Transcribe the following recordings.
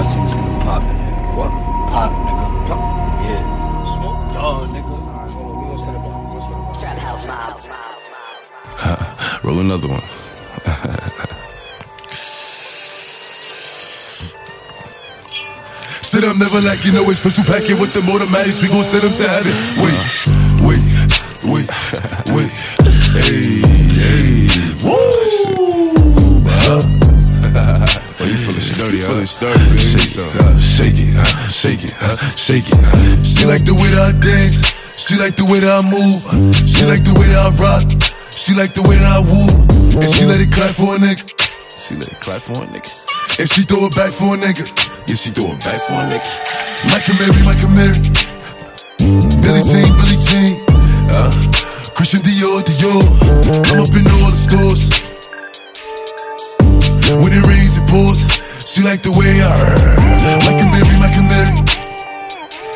Awesome is nigga. What? Pop, nigga. Pop. Yeah. Smoke dog, nigga. Roll another one. Sit up, never like you know it's special packet with the automatics. We gon' set to heaven. Wait, wait, wait, wait. Hey, hey. Woo! Oh, you feeling sturdy, you feeling sturdy shake it. She like the way that I dance. She like the way that I move. She like the way that I rock. She like the way that I woo. And she let it clap for a nigga. She let it clap for a nigga. And she throw it back for a nigga. Yeah, she throw it back for a nigga. Michael Mary, Michael Mary. Billie Jean, Billie Jean. Uh, Christian Dior, Dior. I'm up in all the stores. When it rains, it pours. She like the way I Michael Mary, Michael Mary.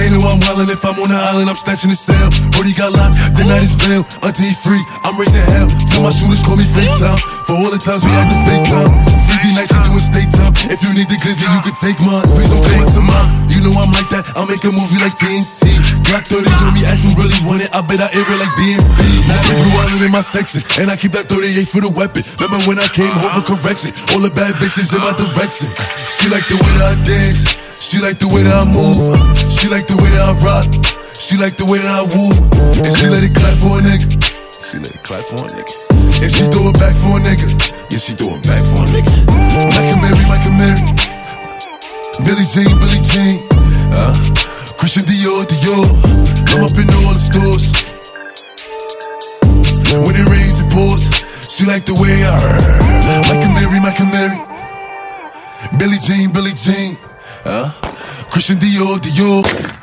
They know I'm wildin' if I'm on the island, I'm snatching the cell. Brody got locked, night is bail. Until he free, I'm raising hell. Tell my shooters call me FaceTime. For all the times we had to FaceTime. 50 nights we doing state time. If you need the glizzy, you can take mine. Please don't come up to mine. You know I'm like that. I'll make a movie like TNT. Black 30 on me, as you really want it. I bet I air it like DMB. Now the blue island in my section. And I keep that 38 for the weapon. Remember when I came home for correction? All the bad bitches in my direction. She like the way that I dance. She like the way that I move. She like the way that I rock. She like the way that I woo. And she let it clap for a nigga. She let it clap for a nigga. And she throw it back for a nigga. Yeah, she throw it back for a nigga. Michael Mary, Michael Mary. Billie Jean, Billie Jean. Uh, Christian Dior, Dior. I'm up in all the stores. When it rains, it pours. She like the way I Michael Mary, Michael Mary. Billy Jean, Billy Jean. Uh, Christian Dior, Dior.